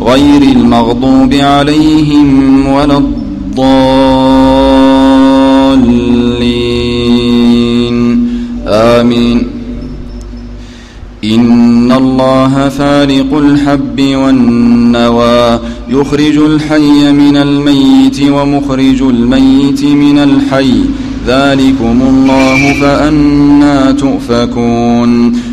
غير المغضوب عليهم ولا الضالين. آمين. إن الله فارق الحب والنوى يخرج الحي من الميت ومخرج الميت من الحي. ذلكم الله فأنا تؤفكون.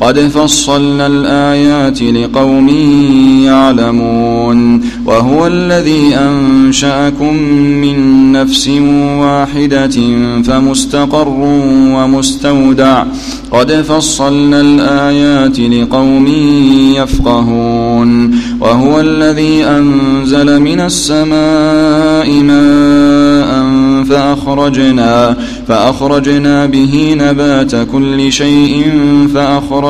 قد فصلنا الآيات لقوم يعلمون وهو الذي أنشأكم من نفس واحدة فمستقر ومستودع قد فصلنا الآيات لقوم يفقهون وهو الذي أنزل من السماء ماء فأخرجنا فأخرجنا به نبات كل شيء فأخرجنا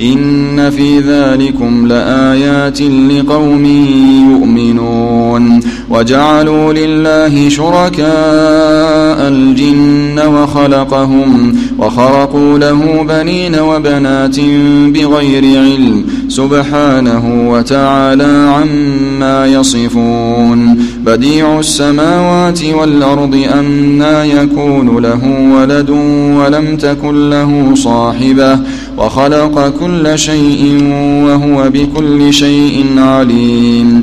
إن في ذلكم لآيات لقوم يؤمنون. وجعلوا لله شركاء الجن وخلقهم وخرقوا له بنين وبنات بغير علم سبحانه وتعالى عما يصفون بديع السماوات والأرض أنا يكون له ولد ولم تكن له صاحبة وخلق كل شيء وهو بكل شيء عليم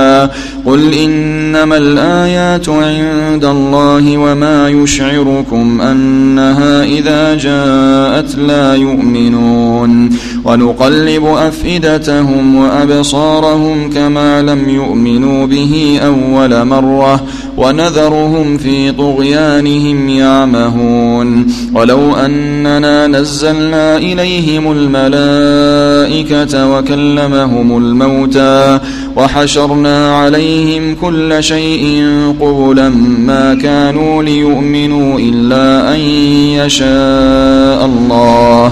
قل إنما الآيات عند الله وما يشعركم أنها إذا جاءت لا يؤمنون ونقلب أفئدتهم وأبصارهم كما لم يؤمنوا به أول مرة ونذرهم في طغيانهم يعمهون ولو أننا نزلنا إليهم الملائكة وكلمهم الموتى وحشرنا عليهم كل شيء قبلا ما كانوا ليؤمنوا إلا أن يشاء الله.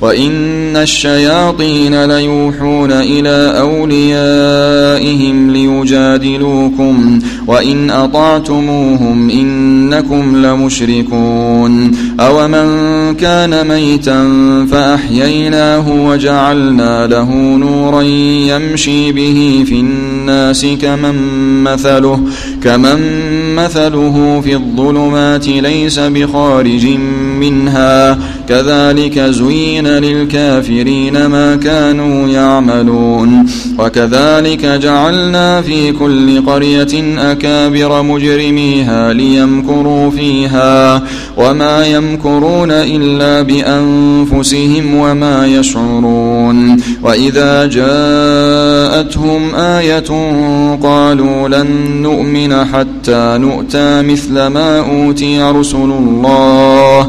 وإن الشياطين ليوحون إلى أوليائهم ليجادلوكم وإن أطعتموهم إنكم لمشركون أومن كان ميتا فأحييناه وجعلنا له نورا يمشي به في الناس كمن مثله كمن مثله في الظلمات ليس بخارج منها. كذلك زين للكافرين ما كانوا يعملون. وكذلك جعلنا في كل قرية أكابر مجرميها ليمكروا فيها. وما يمكرون إلا بأنفسهم وما يشعرون. وإذا جاءتهم آية قالوا لن نؤمن حتى نؤتى مثل ما أوتي رسل الله.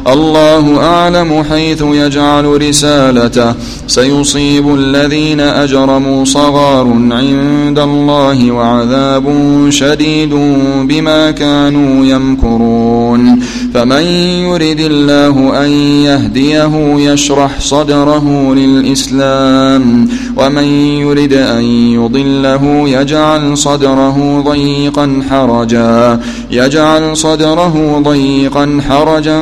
الله أعلم حيث يجعل رسالته. سيصيب الذين أجرموا صغار عند الله وعذاب شديد بما كانوا يمكرون. فمن يرد الله أن يهديه يشرح صدره للإسلام ومن يرد أن يضله يجعل صدره ضيقا حرجا يجعل صدره ضيقا حرجا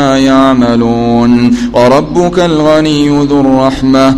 يعملون. وربك الغني ذو الرحمة.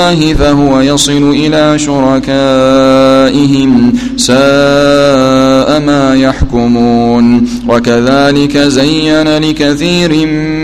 فهو يصل إلى شركائهم ساء ما يحكمون. وكذلك زين لكثير من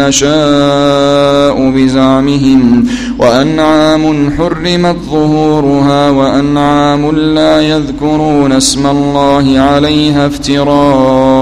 نشاء بزعمهم وأنعام حرمت ظهورها وأنعام لا يذكرون اسم الله عليها افتراء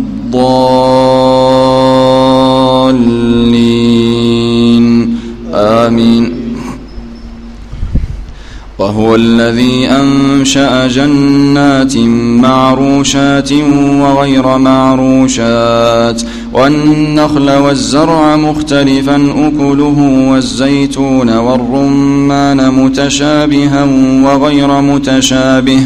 الضالين. آمين. وهو الذي أنشأ جنات معروشات وغير معروشات والنخل والزرع مختلفا أكله والزيتون والرمان متشابها وغير متشابه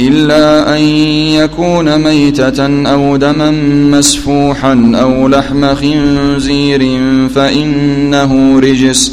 إلا أن يكون ميتة أو دما مسفوحا أو لحم خنزير فإنه رجس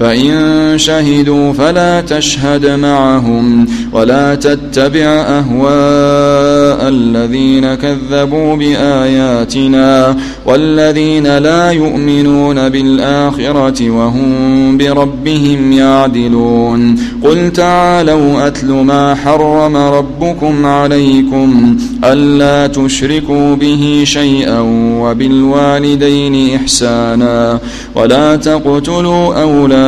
فإن شهدوا فلا تشهد معهم ولا تتبع أهواء الذين كذبوا بآياتنا والذين لا يؤمنون بالآخرة وهم بربهم يعدلون قل تعالوا أتل ما حرم ربكم عليكم ألا تشركوا به شيئا وبالوالدين إحسانا ولا تقتلوا أولادكم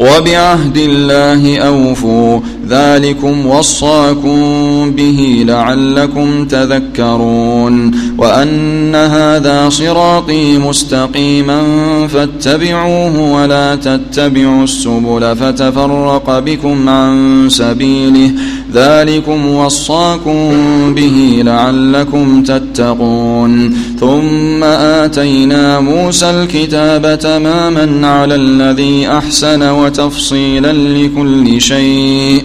وبعهد الله أوفوا. ذلكم وصاكم به لعلكم تذكرون. وأن هذا صراطي مستقيما فاتبعوه ولا تتبعوا السبل فتفرق بكم عن سبيله. ذلكم وصاكم به لعلكم تتقون. ثم آتينا موسى الكتاب تماما على الذي أحسن وتفصيلا لكل شيء.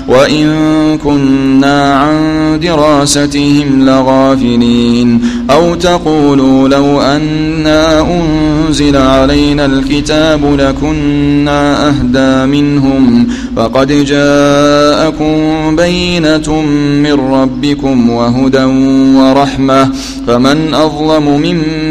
وإن كنا عن دراستهم لغافلين أو تقولوا لو أنا أنزل علينا الكتاب لكنا أهدى منهم فقد جاءكم بينة من ربكم وهدى ورحمة فمن أظلم ممن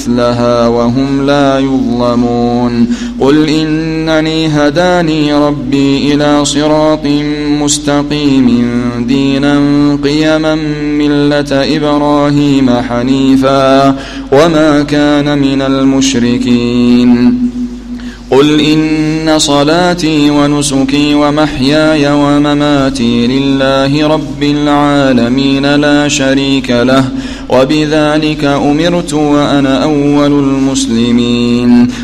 مثلها وهم لا يظلمون. قل إنني هداني ربي إلى صراط مستقيم دينا قيما ملة إبراهيم حنيفا وما كان من المشركين. قل إن صلاتي ونسكي ومحياي ومماتي لله رب العالمين لا شريك له. وبذلك أمرت وأنا أول المسلمين.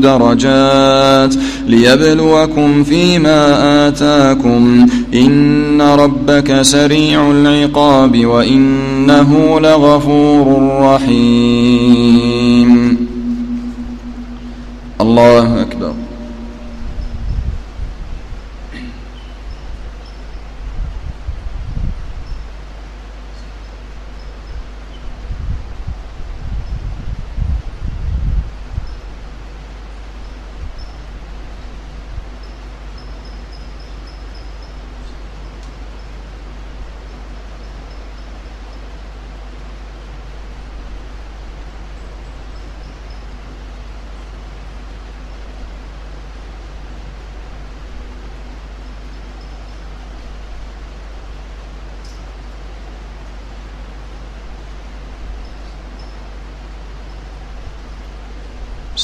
درجات ليبلوكم فيما آتاكم. إن ربك سريع العقاب وإنه لغفور رحيم. الله أكبر.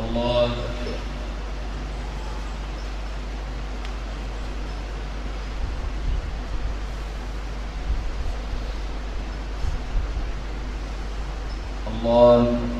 الله الله